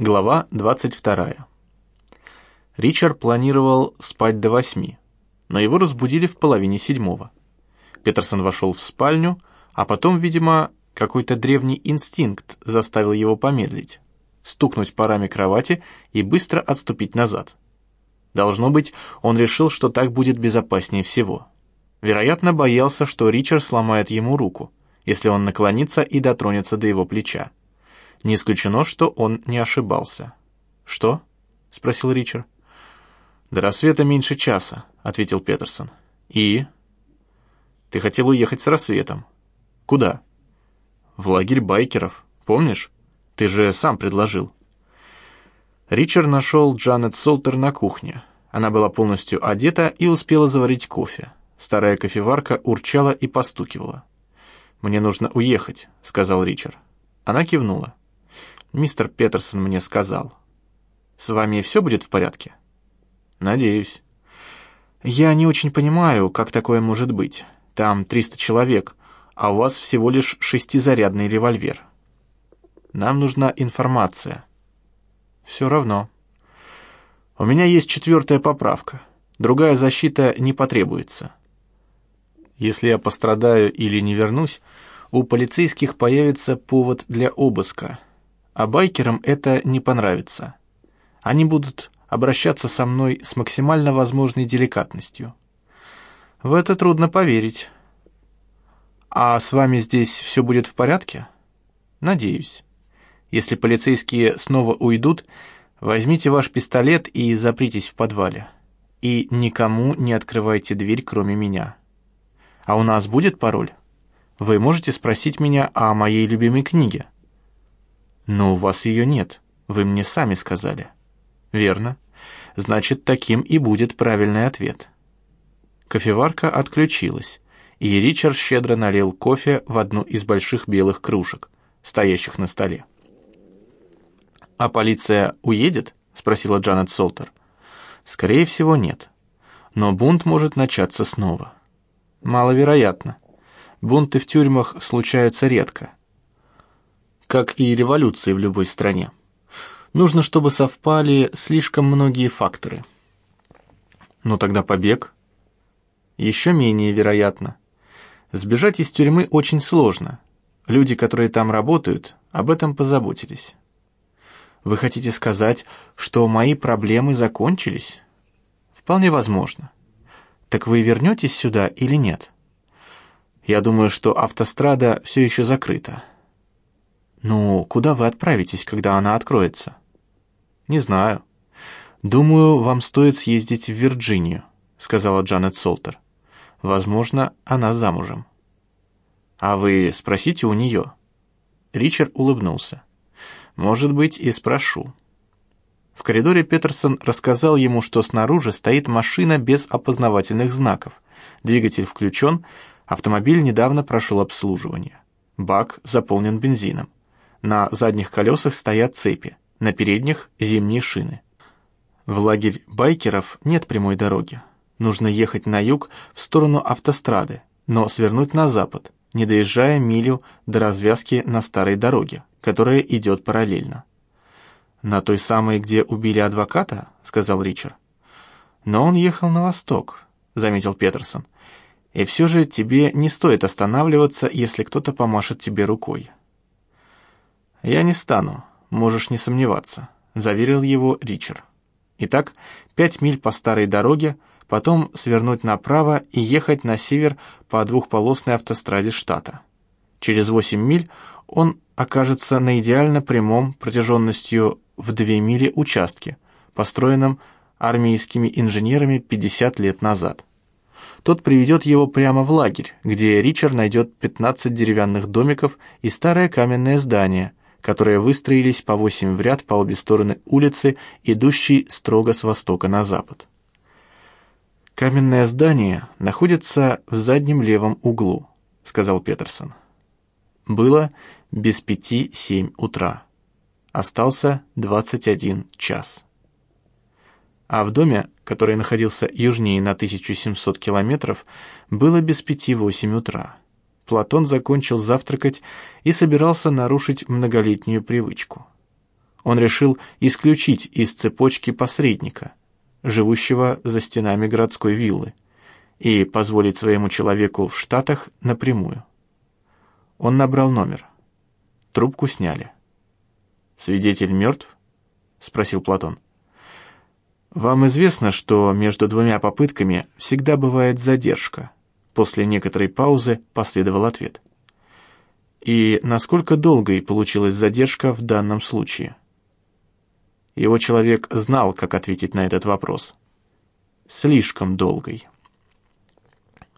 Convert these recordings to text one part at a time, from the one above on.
Глава 22. Ричард планировал спать до восьми, но его разбудили в половине седьмого. Петерсон вошел в спальню, а потом, видимо, какой-то древний инстинкт заставил его помедлить, стукнуть парами кровати и быстро отступить назад. Должно быть, он решил, что так будет безопаснее всего. Вероятно, боялся, что Ричард сломает ему руку, если он наклонится и дотронется до его плеча. Не исключено, что он не ошибался. «Что?» — спросил Ричард. «До рассвета меньше часа», — ответил Петерсон. «И?» «Ты хотел уехать с рассветом». «Куда?» «В лагерь байкеров, помнишь? Ты же сам предложил». Ричард нашел Джанет Солтер на кухне. Она была полностью одета и успела заварить кофе. Старая кофеварка урчала и постукивала. «Мне нужно уехать», — сказал Ричард. Она кивнула. Мистер Петерсон мне сказал. С вами все будет в порядке? Надеюсь. Я не очень понимаю, как такое может быть. Там 300 человек, а у вас всего лишь шестизарядный револьвер. Нам нужна информация. Все равно. У меня есть четвертая поправка. Другая защита не потребуется. Если я пострадаю или не вернусь, у полицейских появится повод для обыска, а байкерам это не понравится. Они будут обращаться со мной с максимально возможной деликатностью. В это трудно поверить. А с вами здесь все будет в порядке? Надеюсь. Если полицейские снова уйдут, возьмите ваш пистолет и запритесь в подвале. И никому не открывайте дверь, кроме меня. А у нас будет пароль? Вы можете спросить меня о моей любимой книге. «Но у вас ее нет, вы мне сами сказали». «Верно. Значит, таким и будет правильный ответ». Кофеварка отключилась, и Ричард щедро налил кофе в одну из больших белых кружек, стоящих на столе. «А полиция уедет?» — спросила Джанет Солтер. «Скорее всего, нет. Но бунт может начаться снова». «Маловероятно. Бунты в тюрьмах случаются редко как и революции в любой стране. Нужно, чтобы совпали слишком многие факторы. Но тогда побег? Еще менее вероятно. Сбежать из тюрьмы очень сложно. Люди, которые там работают, об этом позаботились. Вы хотите сказать, что мои проблемы закончились? Вполне возможно. Так вы вернетесь сюда или нет? Я думаю, что автострада все еще закрыта. «Ну, куда вы отправитесь, когда она откроется?» «Не знаю. Думаю, вам стоит съездить в Вирджинию», — сказала Джанет Солтер. «Возможно, она замужем». «А вы спросите у нее». Ричард улыбнулся. «Может быть, и спрошу». В коридоре Петерсон рассказал ему, что снаружи стоит машина без опознавательных знаков. Двигатель включен, автомобиль недавно прошел обслуживание. Бак заполнен бензином. На задних колесах стоят цепи, на передних — зимние шины. В лагерь байкеров нет прямой дороги. Нужно ехать на юг в сторону автострады, но свернуть на запад, не доезжая милю до развязки на старой дороге, которая идет параллельно. «На той самой, где убили адвоката?» — сказал Ричард. «Но он ехал на восток», — заметил Петерсон. «И все же тебе не стоит останавливаться, если кто-то помашет тебе рукой». «Я не стану, можешь не сомневаться», — заверил его Ричард. Итак, пять миль по старой дороге, потом свернуть направо и ехать на север по двухполосной автостраде штата. Через восемь миль он окажется на идеально прямом протяженностью в две мили участке, построенном армейскими инженерами 50 лет назад. Тот приведет его прямо в лагерь, где Ричард найдет 15 деревянных домиков и старое каменное здание, которые выстроились по восемь в ряд по обе стороны улицы, идущей строго с востока на запад. «Каменное здание находится в заднем левом углу», — сказал Петерсон. Было без пяти семь утра. Остался двадцать один час. А в доме, который находился южнее на 1700 километров, было без пяти восемь утра. Платон закончил завтракать и собирался нарушить многолетнюю привычку. Он решил исключить из цепочки посредника, живущего за стенами городской виллы, и позволить своему человеку в Штатах напрямую. Он набрал номер. Трубку сняли. «Свидетель мертв?» — спросил Платон. «Вам известно, что между двумя попытками всегда бывает задержка?» После некоторой паузы последовал ответ. «И насколько долгой получилась задержка в данном случае?» Его человек знал, как ответить на этот вопрос. «Слишком долгой».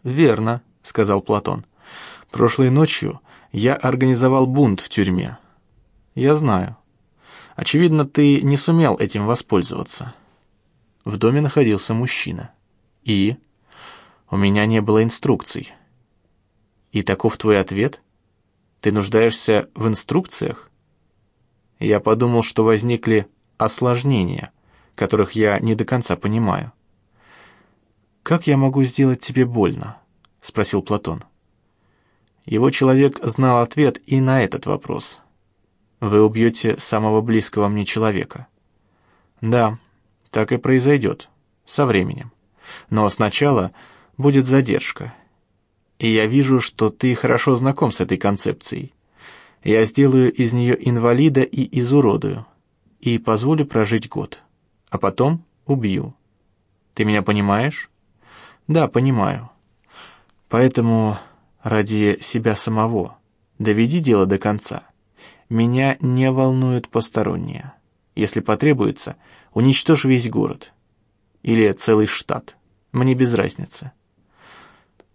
«Верно», — сказал Платон. «Прошлой ночью я организовал бунт в тюрьме». «Я знаю. Очевидно, ты не сумел этим воспользоваться». В доме находился мужчина. «И?» «У меня не было инструкций». «И таков твой ответ? Ты нуждаешься в инструкциях?» Я подумал, что возникли осложнения, которых я не до конца понимаю. «Как я могу сделать тебе больно?» — спросил Платон. Его человек знал ответ и на этот вопрос. «Вы убьете самого близкого мне человека». «Да, так и произойдет. Со временем. Но сначала будет задержка. И я вижу, что ты хорошо знаком с этой концепцией. Я сделаю из нее инвалида и изуродую. И позволю прожить год. А потом убью. Ты меня понимаешь? Да, понимаю. Поэтому ради себя самого доведи дело до конца. Меня не волнуют посторонние. Если потребуется, уничтожь весь город. Или целый штат. Мне без разницы.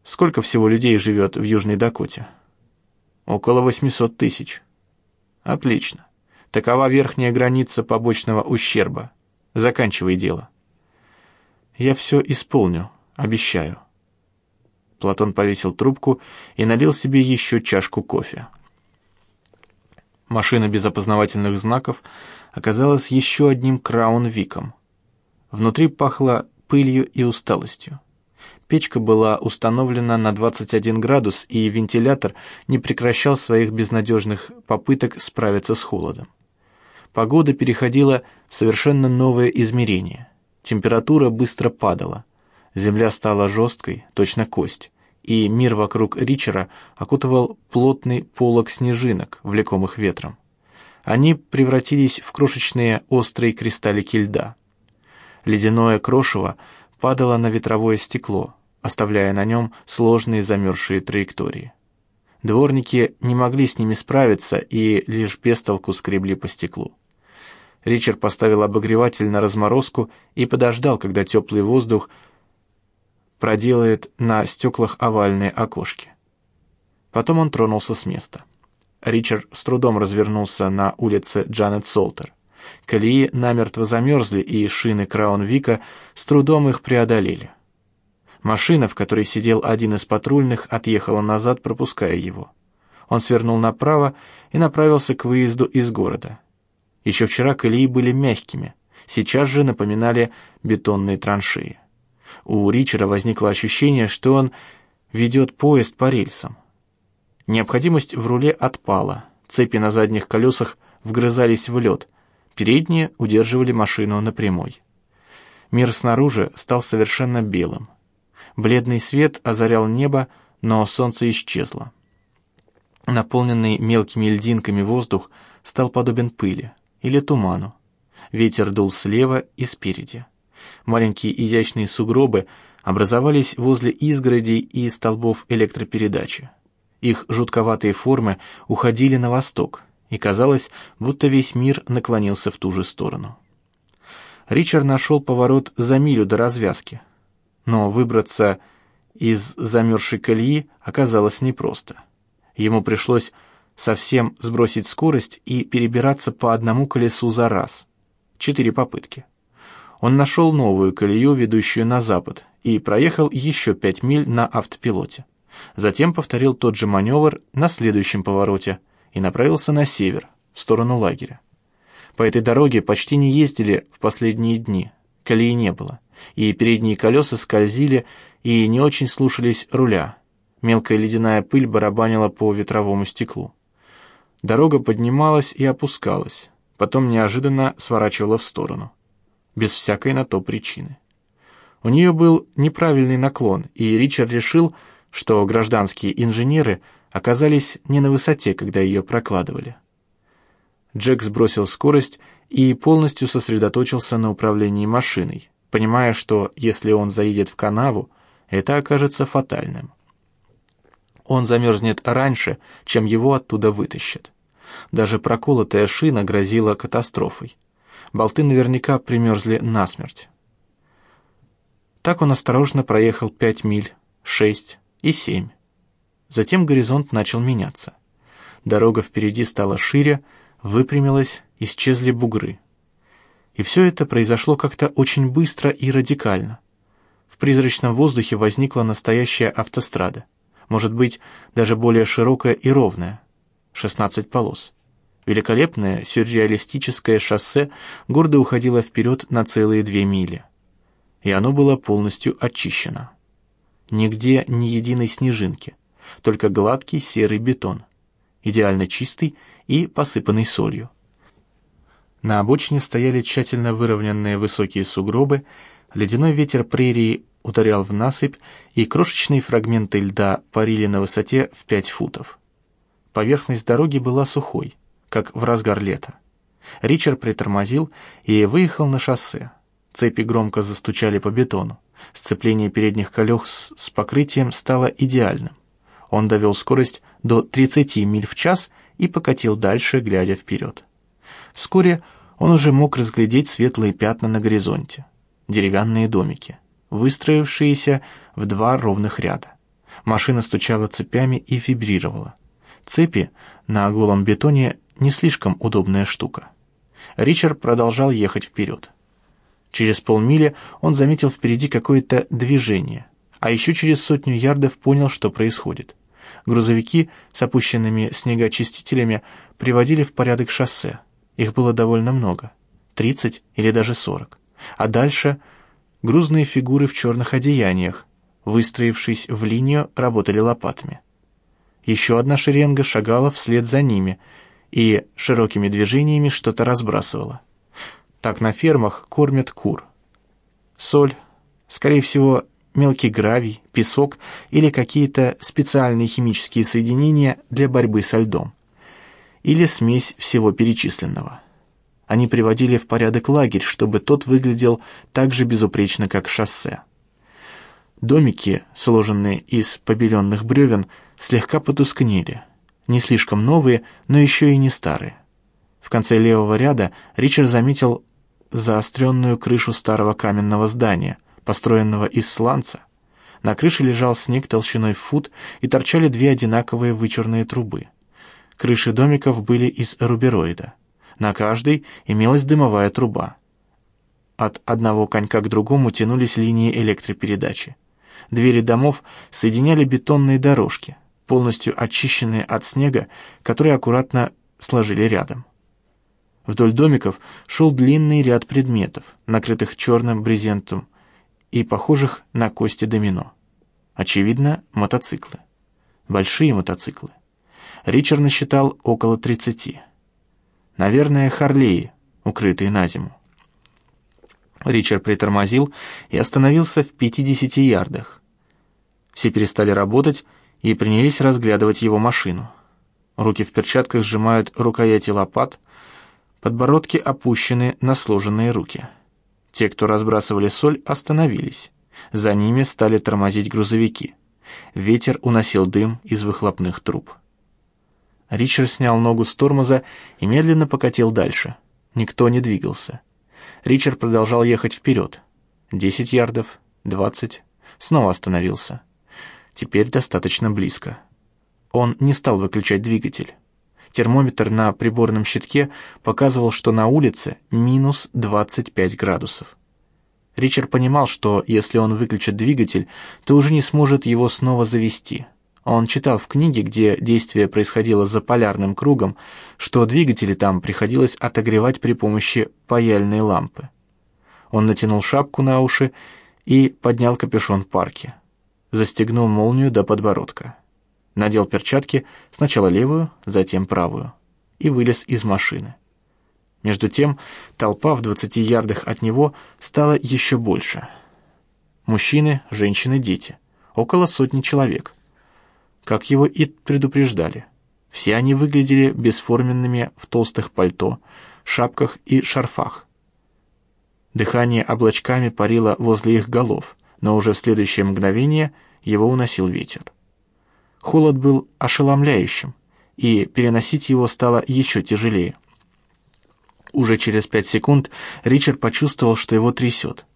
Сколько всего людей живет в Южной Дакоте? Около 800 тысяч. Отлично. Такова верхняя граница побочного ущерба. Заканчивай дело. Я все исполню, обещаю. Платон повесил трубку и налил себе еще чашку кофе. Машина без опознавательных знаков оказалась еще одним Краун-Виком. Внутри пахло пылью и усталостью. Печка была установлена на 21 градус, и вентилятор не прекращал своих безнадежных попыток справиться с холодом. Погода переходила в совершенно новое измерение. Температура быстро падала. Земля стала жесткой, точно кость и мир вокруг Ричера окутывал плотный полог снежинок, влекомых ветром. Они превратились в крошечные острые кристаллики льда. Ледяное крошево падало на ветровое стекло, оставляя на нем сложные замерзшие траектории. Дворники не могли с ними справиться и лишь без скребли по стеклу. Ричард поставил обогреватель на разморозку и подождал, когда теплый воздух проделает на стеклах овальные окошки. Потом он тронулся с места. Ричард с трудом развернулся на улице Джанет Солтер. Колеи намертво замерзли, и шины Краун-Вика с трудом их преодолели. Машина, в которой сидел один из патрульных, отъехала назад, пропуская его. Он свернул направо и направился к выезду из города. Еще вчера колеи были мягкими, сейчас же напоминали бетонные траншеи. У Ричера возникло ощущение, что он ведет поезд по рельсам. Необходимость в руле отпала, цепи на задних колесах вгрызались в лед, передние удерживали машину на прямой. Мир снаружи стал совершенно белым. Бледный свет озарял небо, но солнце исчезло. Наполненный мелкими льдинками воздух стал подобен пыли или туману. Ветер дул слева и спереди. Маленькие изящные сугробы образовались возле изгородей и столбов электропередачи. Их жутковатые формы уходили на восток, и казалось, будто весь мир наклонился в ту же сторону. Ричард нашел поворот за милю до развязки, но выбраться из замерзшей колеи оказалось непросто. Ему пришлось совсем сбросить скорость и перебираться по одному колесу за раз. Четыре попытки. Он нашел новую колею, ведущую на запад, и проехал еще пять миль на автопилоте. Затем повторил тот же маневр на следующем повороте и направился на север, в сторону лагеря. По этой дороге почти не ездили в последние дни, колеи не было, и передние колеса скользили и не очень слушались руля. Мелкая ледяная пыль барабанила по ветровому стеклу. Дорога поднималась и опускалась, потом неожиданно сворачивала в сторону, без всякой на то причины. У нее был неправильный наклон, и Ричард решил, что гражданские инженеры оказались не на высоте, когда ее прокладывали. Джек сбросил скорость и полностью сосредоточился на управлении машиной, понимая, что если он заедет в канаву, это окажется фатальным. Он замерзнет раньше, чем его оттуда вытащат. Даже проколотая шина грозила катастрофой. Болты наверняка примерзли насмерть. Так он осторожно проехал пять миль, шесть и семь. Затем горизонт начал меняться. Дорога впереди стала шире, выпрямилась, исчезли бугры. И все это произошло как-то очень быстро и радикально. В призрачном воздухе возникла настоящая автострада. Может быть, даже более широкая и ровная. 16 полос. Великолепное сюрреалистическое шоссе гордо уходило вперед на целые две мили. И оно было полностью очищено. Нигде ни единой снежинки, только гладкий серый бетон, идеально чистый и посыпанный солью. На обочине стояли тщательно выровненные высокие сугробы, ледяной ветер прерии ударял в насыпь, и крошечные фрагменты льда парили на высоте в пять футов. Поверхность дороги была сухой, как в разгар лета. Ричард притормозил и выехал на шоссе. Цепи громко застучали по бетону. Сцепление передних колес с покрытием стало идеальным. Он довел скорость до 30 миль в час и покатил дальше, глядя вперед. Вскоре он уже мог разглядеть светлые пятна на горизонте. Деревянные домики, выстроившиеся в два ровных ряда. Машина стучала цепями и вибрировала. Цепи на голом бетоне не слишком удобная штука. Ричард продолжал ехать вперед. Через полмили он заметил впереди какое-то движение, а еще через сотню ярдов понял, что происходит. Грузовики с опущенными снегочистителями приводили в порядок шоссе. Их было довольно много, 30 или даже 40. А дальше грузные фигуры в черных одеяниях, выстроившись в линию, работали лопатами. Еще одна шеренга шагала вслед за ними и широкими движениями что-то разбрасывала. Так на фермах кормят кур. Соль, скорее всего, мелкий гравий, песок или какие-то специальные химические соединения для борьбы со льдом. Или смесь всего перечисленного. Они приводили в порядок лагерь, чтобы тот выглядел так же безупречно, как шоссе. Домики, сложенные из побеленных бревен, слегка потускнели. Не слишком новые, но еще и не старые. В конце левого ряда Ричард заметил заостренную крышу старого каменного здания, построенного из сланца. На крыше лежал снег толщиной в фут и торчали две одинаковые вычурные трубы. Крыши домиков были из рубероида. На каждой имелась дымовая труба. От одного конька к другому тянулись линии электропередачи. Двери домов соединяли бетонные дорожки, полностью очищенные от снега, которые аккуратно сложили рядом. Вдоль домиков шел длинный ряд предметов, накрытых черным брезентом и похожих на кости домино. Очевидно, мотоциклы. Большие мотоциклы. Ричард насчитал около тридцати. Наверное, Харлеи, укрытые на зиму. Ричард притормозил и остановился в 50 ярдах. Все перестали работать и принялись разглядывать его машину. Руки в перчатках сжимают рукояти лопат, подбородки опущены на сложенные руки. Те, кто разбрасывали соль, остановились. За ними стали тормозить грузовики. Ветер уносил дым из выхлопных труб. Ричард снял ногу с тормоза и медленно покатил дальше. Никто не двигался. Ричард продолжал ехать вперед. Десять ярдов, двадцать. Снова остановился. Теперь достаточно близко. Он не стал выключать двигатель. Термометр на приборном щитке показывал, что на улице минус 25 градусов. Ричард понимал, что если он выключит двигатель, то уже не сможет его снова завести. Он читал в книге, где действие происходило за полярным кругом, что двигатели там приходилось отогревать при помощи паяльной лампы. Он натянул шапку на уши и поднял капюшон парки. Застегнул молнию до подбородка надел перчатки, сначала левую, затем правую, и вылез из машины. Между тем, толпа в двадцати ярдах от него стала еще больше. Мужчины, женщины, дети. Около сотни человек. Как его и предупреждали. Все они выглядели бесформенными в толстых пальто, шапках и шарфах. Дыхание облачками парило возле их голов, но уже в следующее мгновение его уносил ветер. Холод был ошеломляющим, и переносить его стало еще тяжелее. Уже через пять секунд Ричард почувствовал, что его трясет.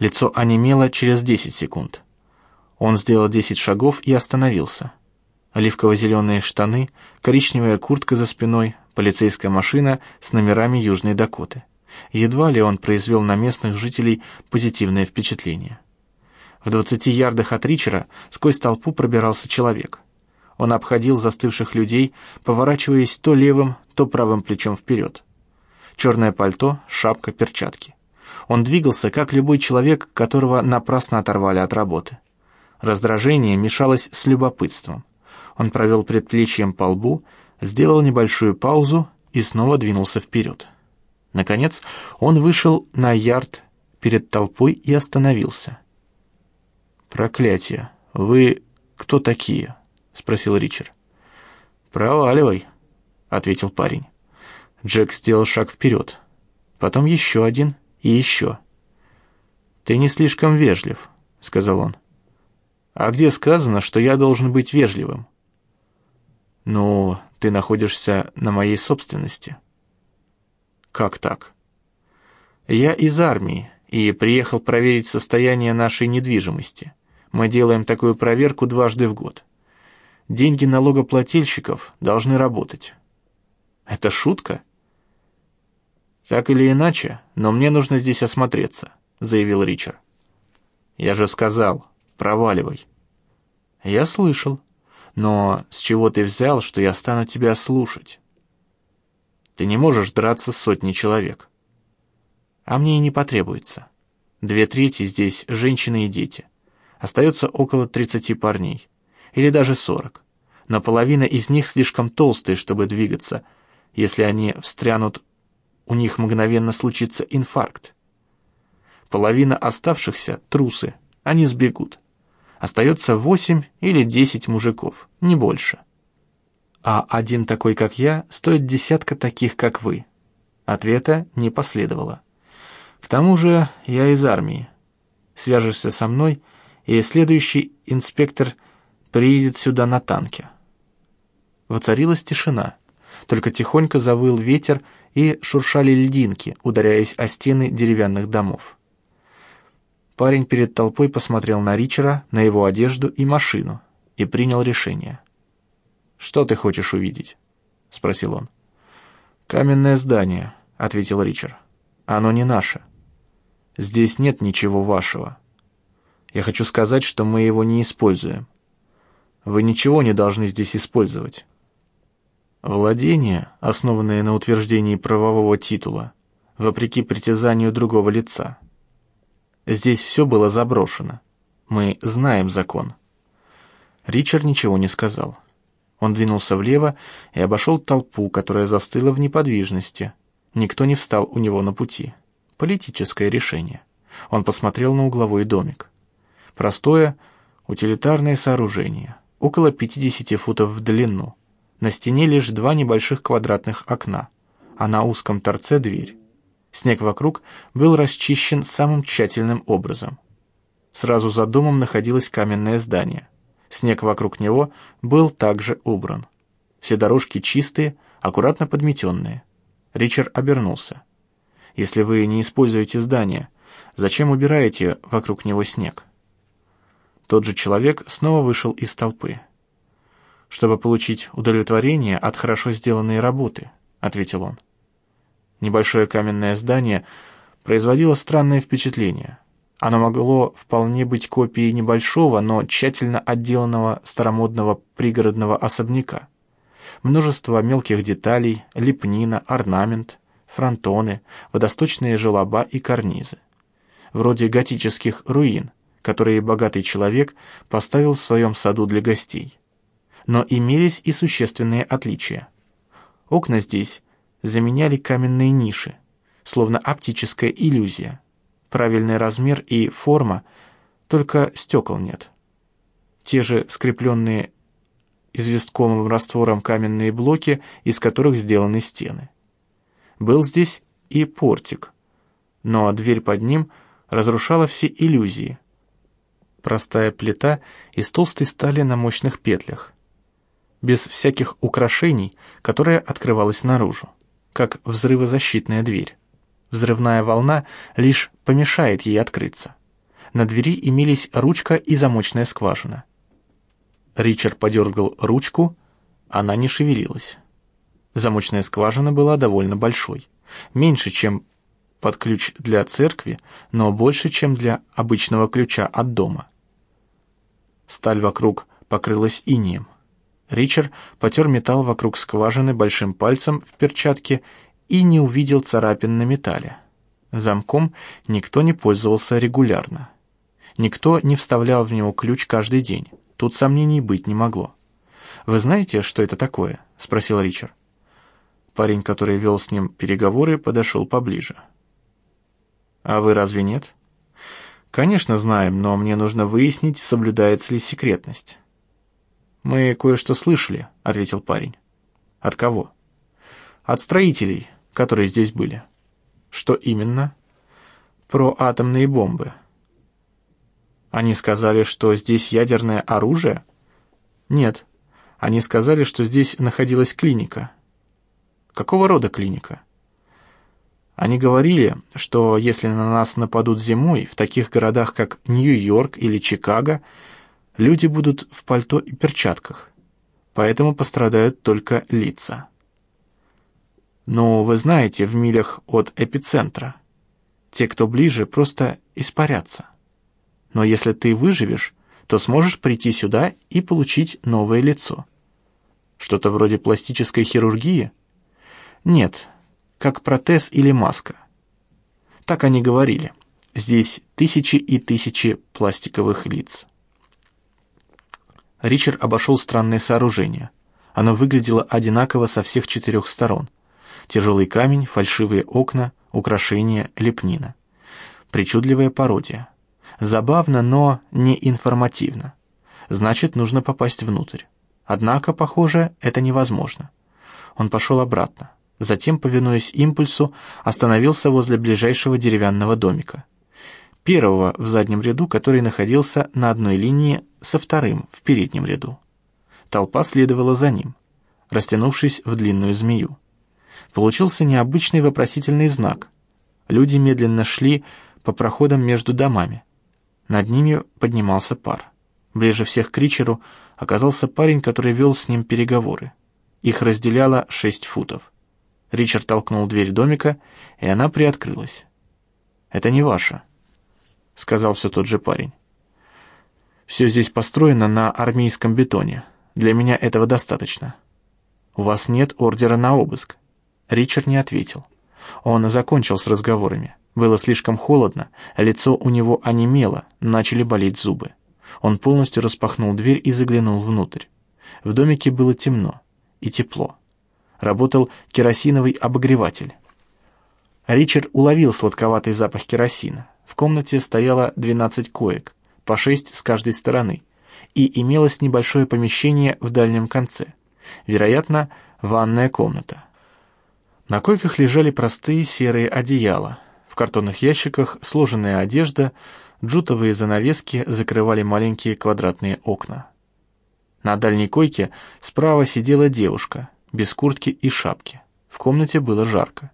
Лицо онемело через десять секунд. Он сделал десять шагов и остановился. Оливково-зеленые штаны, коричневая куртка за спиной, полицейская машина с номерами Южной Дакоты. Едва ли он произвел на местных жителей позитивное впечатление. В двадцати ярдах от Ричера сквозь толпу пробирался человек. Он обходил застывших людей, поворачиваясь то левым, то правым плечом вперед черное пальто, шапка, перчатки. Он двигался, как любой человек, которого напрасно оторвали от работы. Раздражение мешалось с любопытством. Он провел предплечьем по лбу, сделал небольшую паузу и снова двинулся вперед. Наконец, он вышел на ярд перед толпой и остановился. «Проклятие! Вы кто такие?» — спросил Ричард. «Проваливай», — ответил парень. Джек сделал шаг вперед. Потом еще один и еще. «Ты не слишком вежлив», — сказал он. «А где сказано, что я должен быть вежливым?» «Ну, ты находишься на моей собственности». «Как так?» «Я из армии и приехал проверить состояние нашей недвижимости. Мы делаем такую проверку дважды в год. Деньги налогоплательщиков должны работать». «Это шутка?» «Так или иначе, но мне нужно здесь осмотреться», — заявил Ричард. «Я же сказал, проваливай». «Я слышал. Но с чего ты взял, что я стану тебя слушать?» «Ты не можешь драться с сотней человек». «А мне и не потребуется. Две трети здесь женщины и дети. Остается около тридцати парней. Или даже сорок. Но половина из них слишком толстые, чтобы двигаться, если они встрянут у них мгновенно случится инфаркт. Половина оставшихся — трусы, они сбегут. Остается восемь или десять мужиков, не больше. А один такой, как я, стоит десятка таких, как вы. Ответа не последовало. К тому же я из армии. Свяжешься со мной, и следующий инспектор приедет сюда на танке. Воцарилась тишина. Только тихонько завыл ветер, и шуршали льдинки, ударяясь о стены деревянных домов. Парень перед толпой посмотрел на Ричера, на его одежду и машину и принял решение. «Что ты хочешь увидеть?» — спросил он. «Каменное здание», — ответил Ричард. «Оно не наше. Здесь нет ничего вашего. Я хочу сказать, что мы его не используем. Вы ничего не должны здесь использовать. Владение, основанное на утверждении правового титула, вопреки притязанию другого лица. Здесь все было заброшено. Мы знаем закон. Ричард ничего не сказал. Он двинулся влево и обошел толпу, которая застыла в неподвижности. Никто не встал у него на пути. Политическое решение. Он посмотрел на угловой домик. Простое, утилитарное сооружение, около 50 футов в длину на стене лишь два небольших квадратных окна, а на узком торце дверь. Снег вокруг был расчищен самым тщательным образом. Сразу за домом находилось каменное здание. Снег вокруг него был также убран. Все дорожки чистые, аккуратно подметенные. Ричард обернулся. «Если вы не используете здание, зачем убираете вокруг него снег?» Тот же человек снова вышел из толпы чтобы получить удовлетворение от хорошо сделанной работы», — ответил он. Небольшое каменное здание производило странное впечатление. Оно могло вполне быть копией небольшого, но тщательно отделанного старомодного пригородного особняка. Множество мелких деталей, лепнина, орнамент, фронтоны, водосточные желоба и карнизы. Вроде готических руин, которые богатый человек поставил в своем саду для гостей но имелись и существенные отличия. Окна здесь заменяли каменные ниши, словно оптическая иллюзия. Правильный размер и форма, только стекол нет. Те же скрепленные известковым раствором каменные блоки, из которых сделаны стены. Был здесь и портик, но дверь под ним разрушала все иллюзии. Простая плита из толстой стали на мощных петлях, без всяких украшений, которая открывалась наружу, как взрывозащитная дверь. Взрывная волна лишь помешает ей открыться. На двери имелись ручка и замочная скважина. Ричард подергал ручку, она не шевелилась. Замочная скважина была довольно большой, меньше, чем под ключ для церкви, но больше, чем для обычного ключа от дома. Сталь вокруг покрылась инием. Ричард потер металл вокруг скважины большим пальцем в перчатке и не увидел царапин на металле. Замком никто не пользовался регулярно. Никто не вставлял в него ключ каждый день. Тут сомнений быть не могло. «Вы знаете, что это такое?» — спросил Ричард. Парень, который вел с ним переговоры, подошел поближе. «А вы разве нет?» «Конечно знаем, но мне нужно выяснить, соблюдается ли секретность». «Мы кое-что слышали», — ответил парень. «От кого?» «От строителей, которые здесь были». «Что именно?» «Про атомные бомбы». Они сказали, что здесь ядерное оружие? Нет. Они сказали, что здесь находилась клиника. Какого рода клиника? Они говорили, что если на нас нападут зимой в таких городах, как Нью-Йорк или Чикаго, люди будут в пальто и перчатках, поэтому пострадают только лица. Но вы знаете, в милях от эпицентра те, кто ближе, просто испарятся. Но если ты выживешь, то сможешь прийти сюда и получить новое лицо. Что-то вроде пластической хирургии? Нет, как протез или маска. Так они говорили. Здесь тысячи и тысячи пластиковых лиц. Ричард обошел странное сооружение. Оно выглядело одинаково со всех четырех сторон. Тяжелый камень, фальшивые окна, украшения, лепнина. Причудливая пародия. Забавно, но не информативно. Значит, нужно попасть внутрь. Однако, похоже, это невозможно. Он пошел обратно. Затем, повинуясь импульсу, остановился возле ближайшего деревянного домика. Первого в заднем ряду, который находился на одной линии со вторым в переднем ряду. Толпа следовала за ним, растянувшись в длинную змею. Получился необычный вопросительный знак. Люди медленно шли по проходам между домами. Над ними поднимался пар. Ближе всех к Ричеру оказался парень, который вел с ним переговоры. Их разделяло шесть футов. Ричард толкнул дверь домика, и она приоткрылась. «Это не ваше», — сказал все тот же парень. «Все здесь построено на армейском бетоне. Для меня этого достаточно». «У вас нет ордера на обыск». Ричард не ответил. Он закончил с разговорами. Было слишком холодно, лицо у него онемело, начали болеть зубы. Он полностью распахнул дверь и заглянул внутрь. В домике было темно и тепло. Работал керосиновый обогреватель. Ричард уловил сладковатый запах керосина. В комнате стояло 12 коек, по 6 с каждой стороны, и имелось небольшое помещение в дальнем конце. Вероятно, ванная комната. На койках лежали простые серые одеяла, в картонных ящиках сложенная одежда, джутовые занавески закрывали маленькие квадратные окна. На дальней койке справа сидела девушка, без куртки и шапки. В комнате было жарко.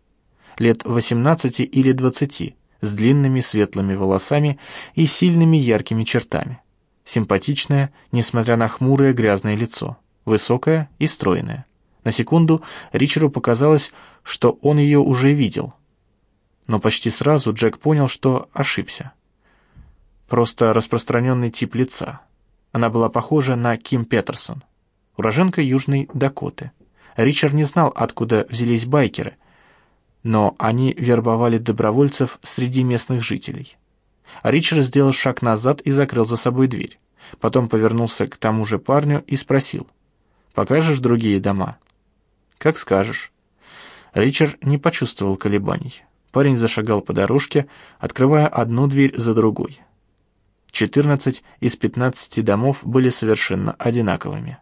Лет 18 или 20, с длинными светлыми волосами и сильными яркими чертами. Симпатичная, несмотря на хмурое грязное лицо, высокая и стройная. На секунду Ричеру показалось, что он ее уже видел — но почти сразу Джек понял, что ошибся. Просто распространенный тип лица. Она была похожа на Ким Петерсон, уроженка Южной Дакоты. Ричард не знал, откуда взялись байкеры, но они вербовали добровольцев среди местных жителей. Ричард сделал шаг назад и закрыл за собой дверь. Потом повернулся к тому же парню и спросил, «Покажешь другие дома?» «Как скажешь». Ричард не почувствовал колебаний Парень зашагал по дорожке, открывая одну дверь за другой. 14 из 15 домов были совершенно одинаковыми.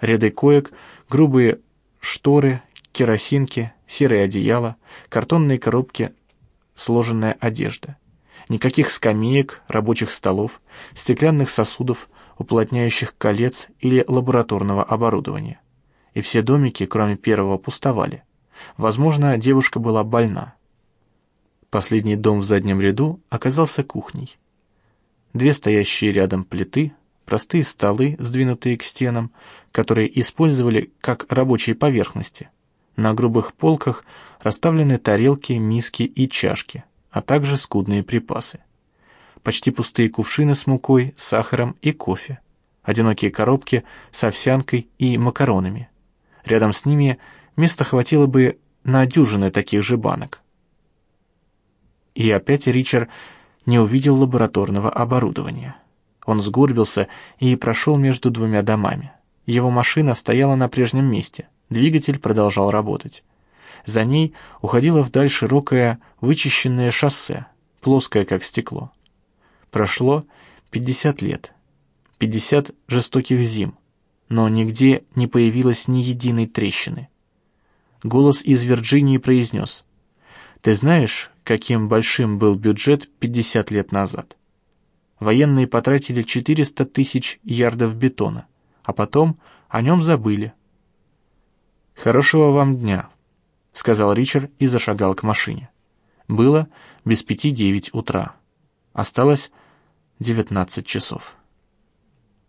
Ряды коек, грубые шторы, керосинки, серые одеяла, картонные коробки, сложенная одежда. Никаких скамеек, рабочих столов, стеклянных сосудов, уплотняющих колец или лабораторного оборудования. И все домики, кроме первого, пустовали. Возможно, девушка была больна. Последний дом в заднем ряду оказался кухней. Две стоящие рядом плиты, простые столы, сдвинутые к стенам, которые использовали как рабочие поверхности. На грубых полках расставлены тарелки, миски и чашки, а также скудные припасы. Почти пустые кувшины с мукой, сахаром и кофе. Одинокие коробки с овсянкой и макаронами. Рядом с ними места хватило бы на дюжины таких же банок. И опять Ричард не увидел лабораторного оборудования. Он сгорбился и прошел между двумя домами. Его машина стояла на прежнем месте, двигатель продолжал работать. За ней уходило вдаль широкое вычищенное шоссе, плоское как стекло. Прошло 50 лет, 50 жестоких зим, но нигде не появилось ни единой трещины. Голос из Вирджинии произнес, «Ты знаешь, каким большим был бюджет 50 лет назад. Военные потратили 400 тысяч ярдов бетона, а потом о нем забыли. «Хорошего вам дня», — сказал Ричард и зашагал к машине. Было без пяти девять утра. Осталось девятнадцать часов.